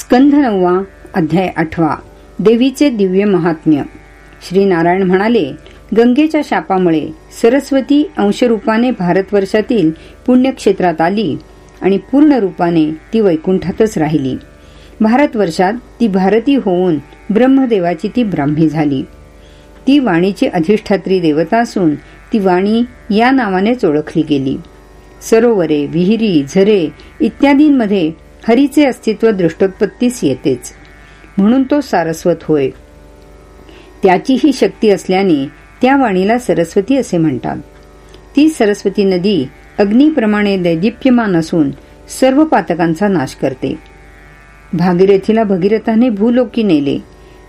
स्कंध नववा अध्याय आठवा. देवीचे दिव्य महात्म्य. श्री नारायण म्हणाले गंगेच्या शापामुळे सरस्वती अंशरूपाने भारतवर्षातील पुण्यक्षेत्रात आली आणि पूर्ण रूपाने ती वैकुंठातच राहिली. भारतवर्षात ती भारती होऊन ब्रह्मदेवाची ती ब्राह्मी झाली. ती वाणीची अधिष्ठात्री देवता असून ती वाणी या नावानेच ओळखली गेली. सरोवरे विहिरी झरे इत्यादींमध्ये हरीचे अस्तित्व दृष्टोत्पत्तीस येतेच. म्हणून तो सारस्वत होय. त्याची ही शक्ती असल्याने त्या वाणीला सरस्वती असे म्हणतात. ती सरस्वती नदी अग्नीप्रमाणे दैदिप्यमान असून सर्व पातकांचा नाश करते. भागीरथीला भगीरथाने भूलोकी नेले.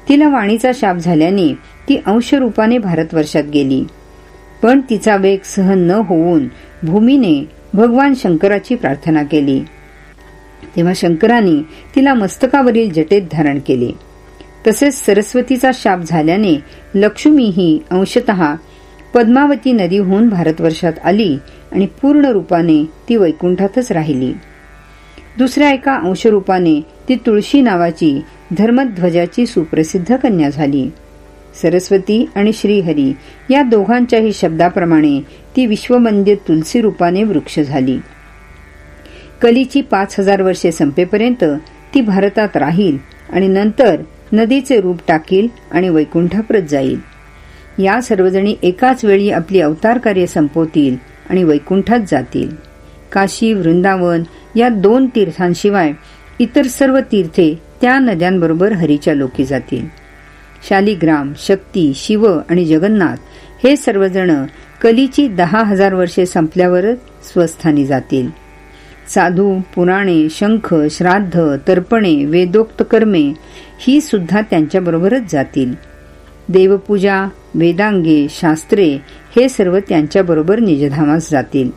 तिला वाणीचा शाप झाल्याने ती अंशरूपाने भारतवर्षात गेली. पण तिचा वेग सहन न होऊन भूमीने भगवान शंकराची प्रार्थना केली. तेव्हा शंकराने तिला मस्तकावरील जटेत धारण केले. तसेच सरस्वतीचा शाप झाल्याने लक्ष्मी ही अंशत पद्मावती नदीहून भारतवर्षात आली आणि पूर्ण रूपाने ती वैकुंठातच राहिली. दुसऱ्या एका अंशरूपाने ती तुळशी नावाची धर्मध्वजाची सुप्रसिद्ध कन्या झाली. सरस्वती आणि श्रीहरी या दोघांच्याही शब्दाप्रमाणे ती विश्वमंदिर तुलसी रूपाने वृक्ष झाली. कलीची पाच हजार वर्षे संपेपर्यंत ती भारतात राहील आणि नंतर नदीचे रूप टाकील आणि वैकुंठाप्रत जाईल. या सर्वजणी एकाच वेळी आपली अवतार कार्य संपवतील आणि वैकुंठात जातील. काशी वृंदावन या दोन तीर्थांशिवाय इतर सर्व तीर्थे त्या नद्यांबरोबर हरीच्या लोकी जातील. शालिग्राम शक्ती शिव आणि जगन्नाथ हे सर्वजण कलीची दहा हजार वर्षे संपल्यावरच स्वस्थानी जातील. साधू पुराणे शंख श्राद्ध तर्पणे वेदोक्त कर्मे ही सुद्धा त्यांच्याबरोबरच जातील. देवपूजा वेदांगे शास्त्रे हे सर्व त्यांच्याबरोबर निजधामास जातील.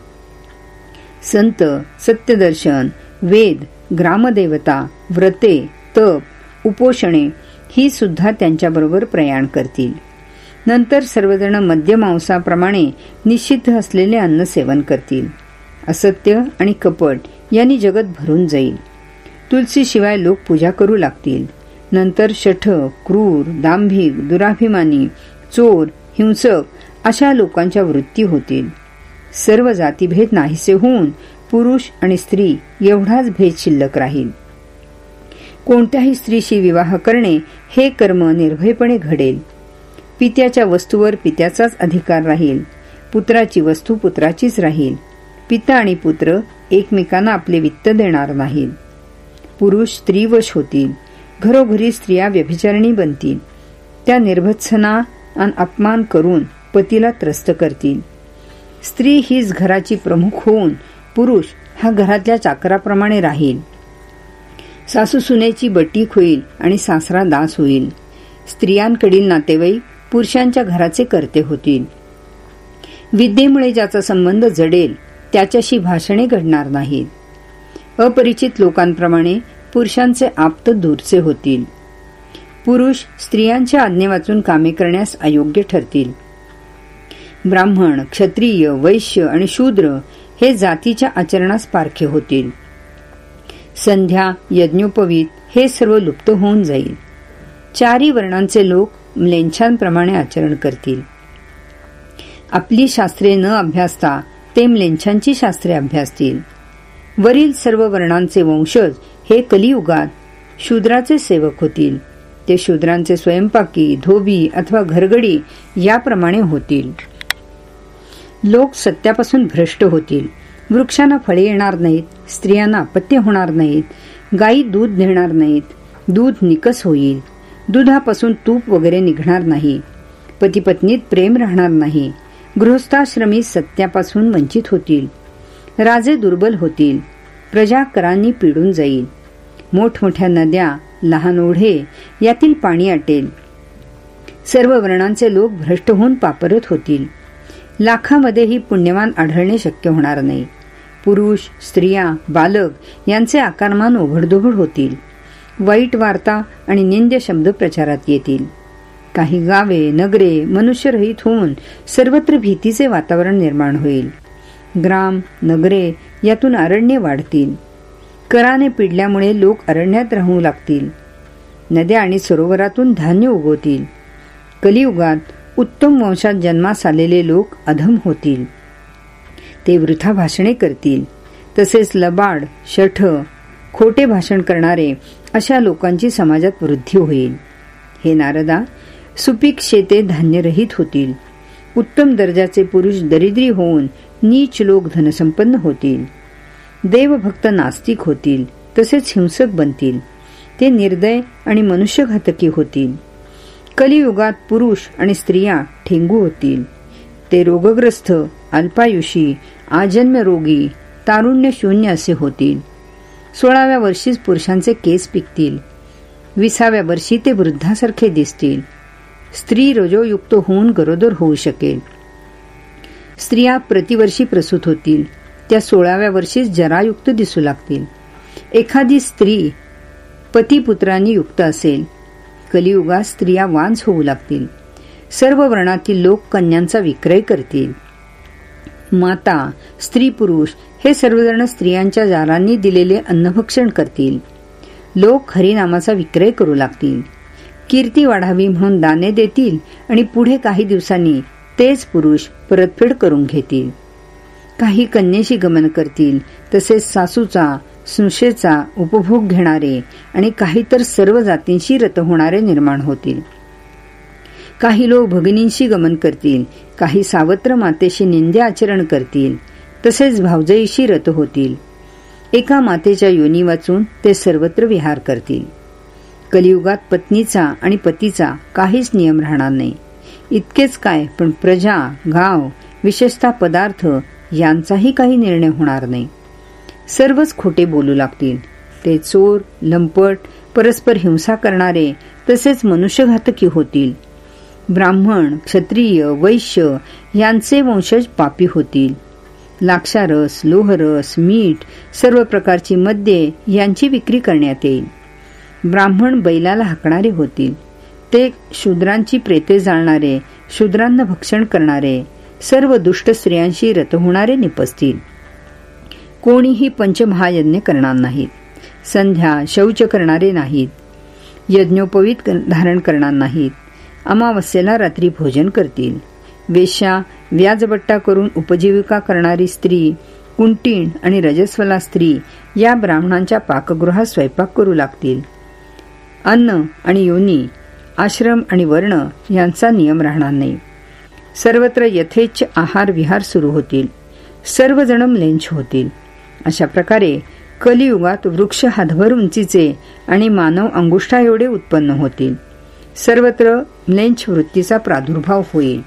संत सत्यदर्शन वेद ग्रामदेवता व्रते तप उपोषणे ही सुद्धा त्यांच्याबरोबर प्रयाण करतील. नंतर सर्वजण मद्यमांसाप्रमाणे निषिद्ध असलेले अन्न सेवन करतील. असत्य आणि कपट यांनी जगत भरून जाईल. तुलसीशिवाय लोक पूजा करू लागतील. नंतर शठ क्रूर दांभिक दुराभिमानी चोर हिंसक अशा लोकांच्या वृत्ती होतील. सर्व जातीभेद नाहीसे होऊन पुरुष आणि स्त्री एवढाच भेद शिल्लक राहील. कोणत्याही स्त्रीशी विवाह करणे हे कर्म निर्भयपणे घडेल. पित्याच्या वस्तूवर पित्याचाच अधिकार राहील. पुत्राची वस्तू पुत्राचीच राहील. पिता आणि पुत्र एकमेकांना आपले वित्त देणार नाहीत. पुरुष स्त्रीवश होतील. घरोघरी स्त्रिया व्यभिचारिणी बनतील. त्या निर्भत्सना आणि अपमान करून पतीला त्रस्त करतील. स्त्री हीच घराची प्रमुख होऊन पुरुष हा घरातल्या चाकराप्रमाणे राहील. सासू सुनेची बटीक होईल आणि सासरा दास होईल. स्त्रियांकडील नातेवाईक पुरुषांच्या घराचे करते होतील. विद्येमुळे ज्याचा संबंध जडेल त्याच्याशी भाषणे घडणार नाहीत. अपरिचित लोकांप्रमाणे पुरुषांचे आप्त दूरचे होतील. पुरुष स्त्रियांच्या आज्ञे वाचून कामे करण्यास अयोग्य ठरतील. ब्राह्मण क्षत्रिय वैश्य आणि शूद्र हे जातीच्या आचरणास पारखे होतील. संध्या यज्ञोपवीत हे सर्व लुप्त होऊन जाईल. चारी वर्णांचे लोक म्लेंछांप्रमाणे आचरण करतील. आपली शास्त्रे न अभ्यासता ते म्लेंछांची शास्त्रे अभ्यासतील. वरील सर्व वर्णांचे वंशज हे कलियुगात शूद्राचे सेवक होतील. ते शूद्रांचे स्वयंपाकी धोबी अथवा घरगडी याप्रमाणे होतील. लोक सत्यापासून भ्रष्ट होतील. वृक्षांना फळे येणार नाहीत स्त्रियांना अपत्य होणार नाहीत गायी दूध देणार नाहीत दूध निकस होईल. दुधापासून तूप वगैरे निघणार नाही. पती पत्नीत प्रेम राहणार नाही. गृहस्थाश्रमी सत्यापासून वंचित होतील. राजे दुर्बल होतील. प्रजा करांनी पिडून जाईल. मोठमोठ्या नद्या लहान ओढे यातील पाणी आटेल सर्व वर्णांचे लोक भ्रष्ट होऊन पापरत होतील. लाखामध्येही पुण्यवान आढळणे शक्य होणार नाही. पुरुष स्त्रिया बालक यांचे आकारमान ओघडधोघड होतील. वाईट वार्ता आणि निंद्य शब्द प्रचारात येतील. काही गावे नगरे मनुष्यरहित होऊन सर्वत्र भीतीचे वातावरण निर्माण होईल. ग्राम नगरे यातून अरण्य वाढतील. कराने पिडल्यामुळे लोक अरण्यात राहू लागतील. नद्या आणि सरोवरातून धान्य उगवतील. कलियुगात उत्तम वंशात जन्मास आलेले लोक अधम होतील. ते वृथा भाषणे करतील. तसेच लबाड शठ खोटे भाषण करणारे अशा लोकांची समाजात वृद्धी होईल. हे नारदा सुपीक शेते धान्यरहित होतील. उत्तम दर्जाचे पुरुष दरिद्री होऊन नीच लोक धनसंपन्न होतील. देवभक्त नास्तिक होतील तसेच हिंसक बनतील. ते निर्दय आणि मनुष्यघातकी होतील. कलियुगात पुरुष आणि स्त्रिया ठेंगू होतील. ते रोगग्रस्त अल्पायुषी आजन्म रोगी तारुण्य शून्य असे होतील. सोळाव्या वर्षीच पुरुषांचे केस पिकतील. विसाव्या वर्षी ते वृद्धासारखे दिसतील. स्त्री रजोयुक्त होऊन गरोदर होऊ शकेल. स्त्रिया प्रतिवर्षी प्रसूत होतील. त्या सोळाव्या वर्षीच जरायुक्त दिसू लागतील. एखादी स्त्री पतीपुत्रांनी युक्त असेल. कलियुगात स्त्रिया वांझ होऊ लागतील. सर्व वर्णातील लोक कन्यांचा विक्रय करतील. माता स्त्री पुरुष हे सर्वजण स्त्रियांच्या जारांनी दिलेले अन्नभक्षण करतील. लोक हरिनामाचा विक्रय करू लागतील. कीर्ती वाढावी म्हणून दाने देतील आणि पुढे काही दिवसांनी तेच पुरुष परतफेड करून घेतील. काही कन्येशी गमन करतील तसेच सासूचा सुशेचा उपभोग घेणारे आणि काही तर सर्व जातींशी रत होणारे निर्माण होतील. काही लोक भगिनींशी गमन करतील काही सावत्र मातेशी निंदे आचरण करतील तसेच भावजईशी रत होतील. एका मातेच्या योनी वाचून ते सर्वत्र विहार करतील. कलियुगात पत्नीचा आणि पतीचा काहीच नियम राहणार नाही. इतकेच काय पण प्रजा गाव विशेषतः पदार्थ यांचाही काही निर्णय होणार नाही. सर्वच खोटे बोलू लागतील. ते चोर लंपट परस्पर हिंसा करणारे तसेच मनुष्यघातकी होतील. ब्राह्मण क्षत्रिय वैश्य यांचे वंशज पापी होतील. लाक्षारस लोहरस मीठ सर्व प्रकारची मद्ये यांची विक्री करण्यात येईल. ब्राह्मण बैलाला हाकणारे होतील. ते शूद्रांची प्रेते जाळणारे शूद्रांना भक्षण करणारे सर्व दुष्ट स्त्रियांशी रत होणारे निपसतील. कोणीही पंचमहायज्ञ करणार नाहीत. संध्या शौच करणारे नाहीत. यज्ञोपवीत धारण करणार नाहीत. अमावस्येला रात्री भोजन करतील. वेश्या व्याजबट्टा करून उपजीविका करणारी स्त्री कुंटीण आणि रजस्वला स्त्री या ब्राह्मणांच्या पाकगृहात स्वयंपाक करू लागतील. अन्न आणि योनी आश्रम आणि वर्ण यांचा नियम राहणार नाही. सर्वत्र यथेच्छ आहार विहार सुरू होतील. सर्वजण लेंच होतील. अशा प्रकारे कलियुगात वृक्ष हातभर उंचीचे आणि मानव अंगुष्ठा एवढे उत्पन्न होतील. सर्वत्र म्लेंच वृत्तीचा प्रादुर्भाव होईल.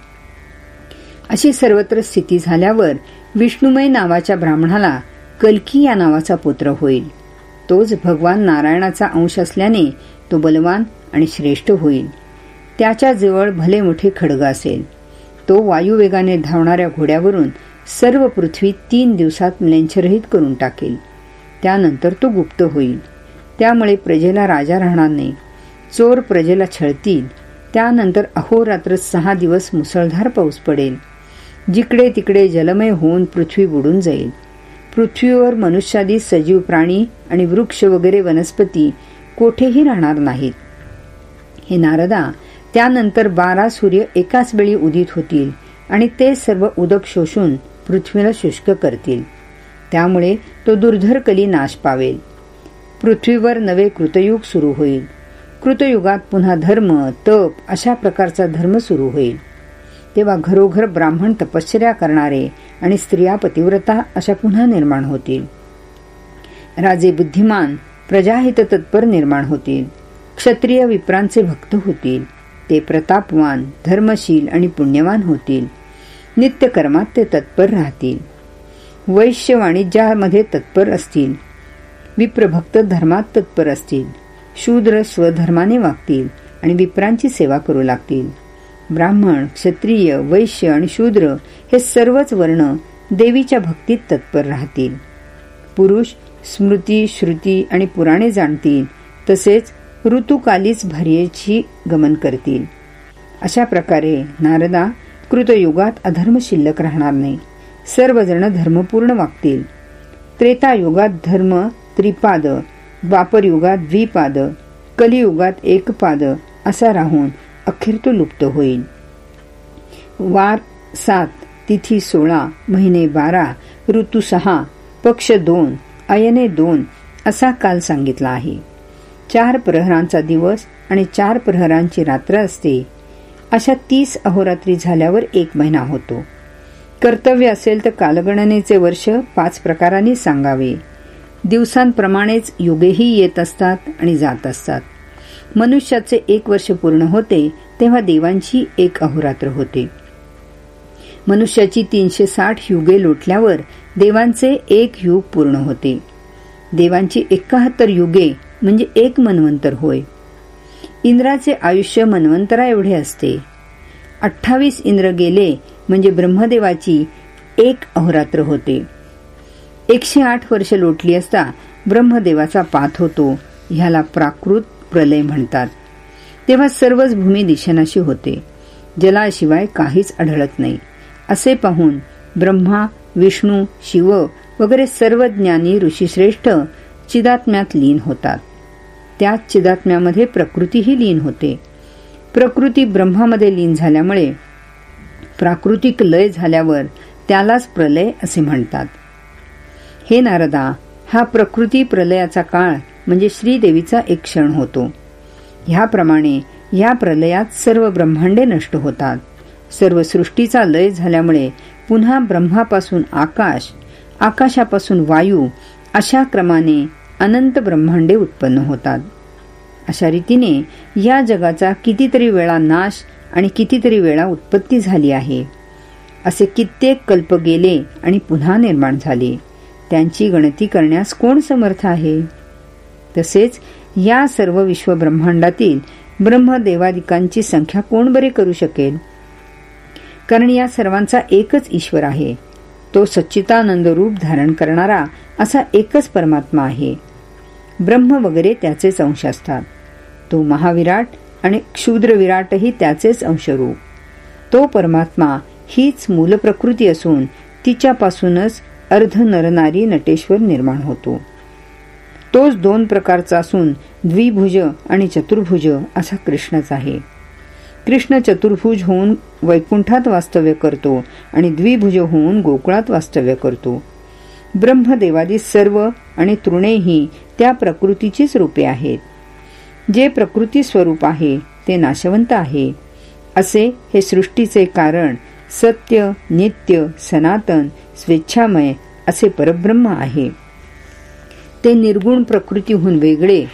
अशी सर्वत्र स्थिती झाल्यावर विष्णुमय नावाच्या ब्राह्मणाला कल्की या नावाचा पुत्र होईल. तोच भगवान नारायणाचा अंश असल्याने तो बलवान आणि श्रेष्ठ होईल. त्याच्याजवळ भले मोठे खडग असेल. तो वायुवेगाने धावणाऱ्या घोड्यावरून सर्व पृथ्वी तीन दिवसात लेंचरहित करून टाकेल. त्यानंतर तो गुप्त होईल. त्यामुळे प्रजेला राजा राहणार नाही. चोर प्रजेला छळतील. त्यानंतर अहोरात्र सहा दिवस मुसळधार पाऊस पडेल. जिकडे तिकडे जलमय होऊन पृथ्वी बुडून जाईल. पृथ्वीवर मनुष्यादी सजीव प्राणी आणि वृक्ष वगैरे वनस्पती कोठेही राहणार नाहीत. हे नारदा त्यानंतर बारा सूर्य एकाच वेळी उदित होतील आणि ते सर्व उदक शोषून पृथ्वीला शुष्क करतील. त्यामुळे तो दुर्धर कली नाश पावेल. पृथ्वीवर नवे कृतयुग सुरू होईल. कृतयुगात पुन्हा धर्म तप अशा प्रकारचा धर्म सुरू होईल. तेव्हा घरोघर ब्राह्मण तपश्चर्या करणारे आणि स्त्रिया पतिव्रता अशा पुन्हा निर्माण होतील. राजे बुद्धिमान प्रजाहित तत्पर निर्माण होतील. क्षत्रिय विप्रांचे भक्त होतील. ते प्रतापवान धर्मशील आणि पुण्यवान होतील. नित्यकर्मात ते तत्पर राहतील. वैश्य वाणिज्यामध्ये तत्पर असतील विप्रभक्त धर्मात तत्पर असतील शूद्र स्वधर्माने वागतील आणि विप्रांची सेवा करू लागतील. ब्राह्मण क्षत्रिय वैश्य आणि शूद्र हे सर्वच वर्ण देवीच्या भक्तीत तत्पर राहतील. पुरुष स्मृती श्रुती आणि पुराणे जाणतील. तसेच ऋतुकालीच भर्येची गमन करतील. अशा प्रकारे नारदा कृतयुगात अधर्म शिल्लक राहणार नाही. सर्वजण धर्मपूर्ण वागतील. त्रेतायुगात धर्म त्रिपाद द्वापरयुगात द्विपाद कलियुगात एकपाद असा राहून अखेर तो लुप्त होईल. वार सात तिथी सोळा महिने बारा ऋतू सहा पक्ष दोन अयने दोन असा काल सांगितला आहे. चार प्रहरांचा दिवस आणि चार प्रहरांची रात्र असते. अशा तीस अहोरात्री झाल्यावर एक महिना होतो. कर्तव्य असेल तर कालगणनेचे वर्ष पाच प्रकारांनी सांगावे. दिवसांप्रमाणेच युगेही येत असतात आणि जात असतात. मनुष्याचे एक वर्ष पूर्ण होते तेव्हा देवांची एक अहोरात्र होते. मनुष्याची तीनशे साठ युगे लोटल्यावर देवांचे एक युग पूर्ण होते. देवांची एकाहत्तर युगे म्हणजे एक मनवंतर होय. इंद्राचे आयुष्य मनवंतरा एवढे असते. अठ्ठावीस इंद्र गेले म्हणजे ब्रह्मदेवाची एक अहोरात्र होते. एकशे आठ वर्ष लोटली असता ब्रह्मदेवाचा पात होतो. ह्याला प्राकृत प्रलय म्हणतात. तेव्हा सर्वच भूमी दिशनाशी होते. जलाशिवाय काहीच आढळत नाही. असे पाहून ब्रह्मा विष्णू शिव वगैरे सर्व ज्ञानी ऋषीश्रेष्ठ चिदात्म्यात लीन होतात. त्याच चिदात्म्यामध्ये प्रकृतीही लीन होते. प्रकृती ब्रह्मामध्ये लीन झाल्यामुळे प्राकृतिक लय झाल्यावर त्यालाच प्रलय असे म्हणतात. हे नारदा हा प्रकृती प्रलयाचा काळ म्हणजे श्रीदेवीचा एक क्षण होतो. ह्याप्रमाणे या प्रलयात सर्व ब्रह्मांडे नष्ट होतात. सर्व सृष्टीचा लय झाल्यामुळे पुन्हा ब्रह्मापासून आकाश आकाशापासून वायू अशा क्रमाने अनंत ब्रह्मांडे उत्पन्न होतात. अशा रीतीने या जगाचा कितीतरी वेळा नाश आणि कितीतरी वेळा उत्पत्ती झाली आहे. असे कित्येक कल्प गेले आणि पुन्हा निर्माण झाले. त्यांची गणती करण्यास कोण समर्थ आहे? तसेच या सर्व विश्वब्रह्मांडातील ब्रह्मदेवादिकांची संख्या कोण बरे करू शकेल? कारण या सर्वांचा एकच ईश्वर आहे. तो सच्चितानंद रूप धारण करणारा असा एकच परमात्मा आहे. ब्रह्म वगैरे त्याचेच अंश असतात. तो महाविराट आणि क्षुद्र विराटही त्याचेच अंशरूप. तो परमात्मा हीच मूल प्रकृती असून तिच्यापासूनच अर्ध नरनारी नटेश्वर निर्माण होतो. तोच दोन प्रकारचा असून द्विभुज आणि चतुर्भुज असा कृष्णच आहे. कृष्ण चतुर्भुज होऊन वैकुंठात वास्तव्य करतो आणि द्विभुज होऊन गोकुळात वास्तव्य करतो. ब्रह्मदेवादी सर्व आणि तृणेही त्या प्रकृतीचीच रूपे आहेत. जे प्रकृती स्वरूप आहे ते नाशवंत आहे. असे हे सृष्टीचे कारण सत्य नित्य सनातन स्वेच्छामय असे परब्रह्म आहे. ते निर्गुण प्रकृतीहून वेगळे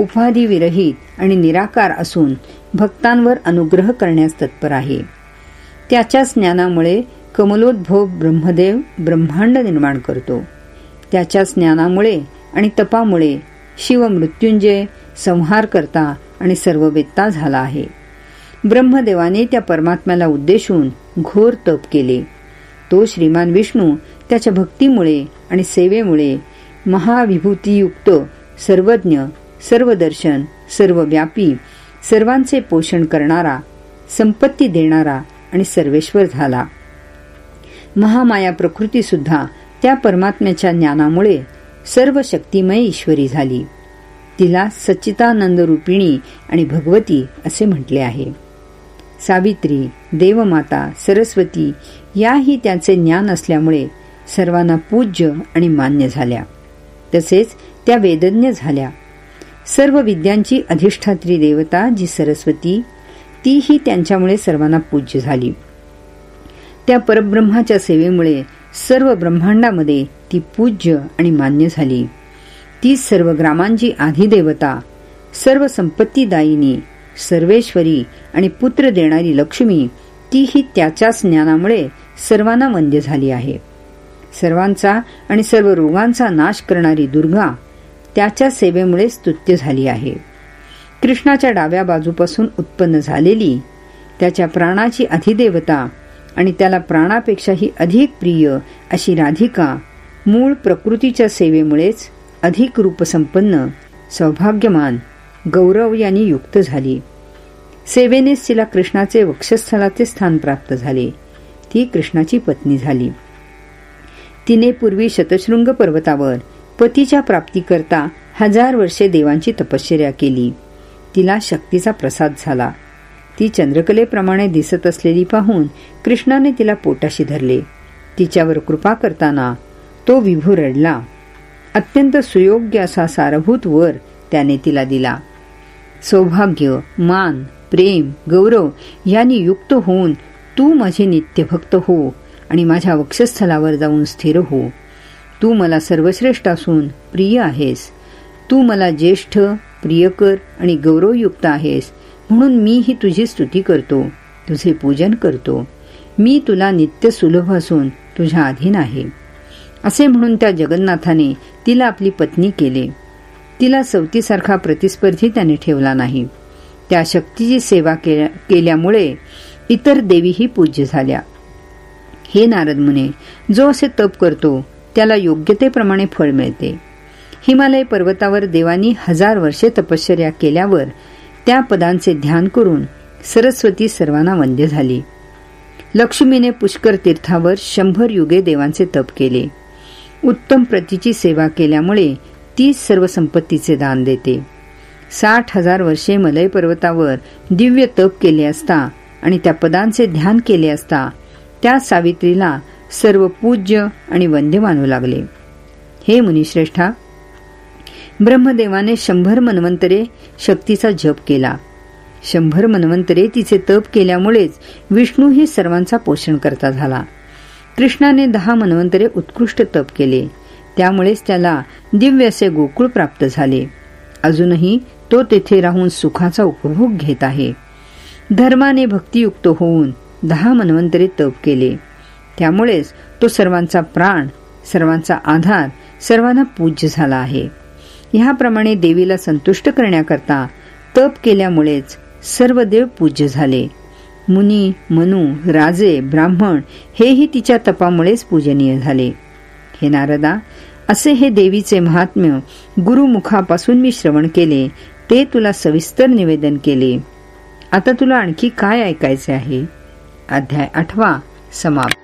उपाधिविरहित आणि निराकार असून भक्तांवर अनुग्रह करण्यास तत्पर आहे. त्याच्याच ज्ञानामुळे कमलोद्भव ब्रह्मदेव ब्रह्मांड निर्माण करतो. त्याच्याच ज्ञानामुळे आणि तपामुळे शिव मृत्युंजय संहार करता आणि सर्ववेत्ता झाला आहे. ब्रह्मदेवाने त्या परमात्म्याला उद्देशून घोर तप केले. तो श्रीमान विष्णू त्याच्या भक्तीमुळे आणि सेवेमुळे महाविभूतीयुक्त सर्वज्ञ सर्व दर्शन सर्वव्यापी सर्वांचे पोषण करणारा संपत्ती देणारा आणि सर्वेश्वर झाला. महामाया प्रकृती सुद्धा त्या परमात्म्याच्या ज्ञानामुळे सर्व शक्तिमय ईश्वरी झाली. तिला सच्चितानंद रूपिणी आणि भगवती असे म्हटले आहे. सावित्री देवमाता सरस्वती याही त्याचे ज्ञान असल्यामुळे सर्वांना पूज्य आणि मान्य झाल्या. तसेच त्या वेदज्ञ झाल्या. सर्व विद्यांची अधिष्ठात्री देवता जी सरस्वती तीही त्यांच्यामुळे सर्वांना पूज्य झाली. त्या परब्रह्माच्या सेवेमुळे सर्व ब्रह्मांडामध्ये ती पूज्य आणि मान्य झाली. ती सर्व ग्रामांची आधिदेवता सर्व संपत्तीदायिनी सर्वेश्वरी आणि पुत्र देणारी लक्ष्मी तीही त्याच्याच ज्ञानामुळे सर्वांना वंद्य झाली आहे. सर्वांचा आणि सर्व रोगांचा नाश करणारी दुर्गा त्याच्या सेवेमुळे स्तुत्य झाली आहे. कृष्णाच्या डाव्या बाजूपासून उत्पन्न झालेली त्याच्या प्राणाची अधिदेवता आणि त्याला प्राणापेक्षाही अधिक प्रिय अशी राधिका मूळ प्रकृतीच्या सेवेमुळेच अधिक रूपसंपन्न सौभाग्यमान गौरव यांनी युक्त झाली. सेवेनेच तिला कृष्णाचे वक्षस्थलाचे स्थान प्राप्त झाले. ती कृष्णाची पत्नी झाली. तिने पूर्वी शतशृंग पर्वतावर पतीच्या प्राप्तीकरता हजार वर्षे देवांची तपश्चर्या केली. तिला शक्तीचा प्रसाद झाला. ती चंद्रकलेप्रमाणे दिसत असलेली पाहून कृष्णाने तिला पोटाशी धरले. तिच्यावर कृपा करताना तो विभू रडला. अत्यंत सुयोग्य असा सारभूत वर त्याने तिला दिला. सौभाग्य मान प्रेम गौरव यांनी युक्त होऊन तू माझे नित्यभक्त हो आणि माझ्या वक्षस्थलावर जाऊन स्थिर हो. तू मला सर्वश्रेष्ठ असून प्रिय आहेस. तू मला ज्येष्ठ प्रियकर आणि गौरवयुक्त आहेस. म्हणून मी ही तुझी स्तुती करतो तुझे पूजन करतो. मी तुला नित्य सुलभ असून तुझ्या अधीन आहे. असे म्हणून त्या जगन्नाथाने तिला आपली पत्नी केले. तिला सवतीसारखा प्रतिस्पर्धी त्याने ठेवला नाही. त्या शक्तीची सेवा केल्यामुळे इतर देवीही पूज्य झाल्या. हे नारद मुने जो असे तप करतो त्याला योग्यतेप्रमाणे फळ मिळते. हिमालय पर्वतावर देवानी हजार वर्षे तपश्चर्या केल्यावर त्या पदांचे ध्यान करून सरस्वती सर्वांना वंद्य झाली. लक्ष्मीने पुष्कर तीर्थावर शंभर युगे देवांचे तप केले. उत्तम प्रतीची सेवा केल्यामुळे ती सर्व संपत्तीचे दान देते. साठ हजार वर्षे मलय पर्वतावर दिव्य तप केले असता आणि त्या पदांचे ध्यान केले असता त्या सावित्रीला सर्व पूज्य आणि वंद्य मानू लागले. हे मुनिश्रेष्ठा ब्रह्मदेवाने शंभर मनवंतरे शक्तीचा जप केला. शंभर मनवंतरे तिचे तप केल्यामुळेच विष्णू हे सर्वांचा पोषण करता झाला. कृष्णाने दहा मनवंतरे उत्कृष्ट तप केले. त्यामुळेच त्याला दिव्य असे गोकुळ प्राप्त झाले. अजूनही तो तेथे राहून सुखाचा उपभोग घेत आहे. धर्माने भक्तियुक्त होऊन दहा मनवंतरे तप केले. त्यामुळेच तो सर्वांचा प्राण सर्वांचा आधार सर्वांना पूज्य झाला आहे. ह्याप्रमाणे देवीला संतुष्ट करण्याकरता तप केल्यामुळेच सर्व देव पूज्य झाले. मुनी मनु राजे ब्राह्मण हेही तिच्या तपामुळेच पूजनीय झाले. हे नारदा असे हे देवीचे महात्म्य गुरुमुखापासून मी श्रवण केले ते तुला सविस्तर निवेदन केले. आता तुला आणखी काय ऐकायचे आहे? अध्याय आठवा समाप्त.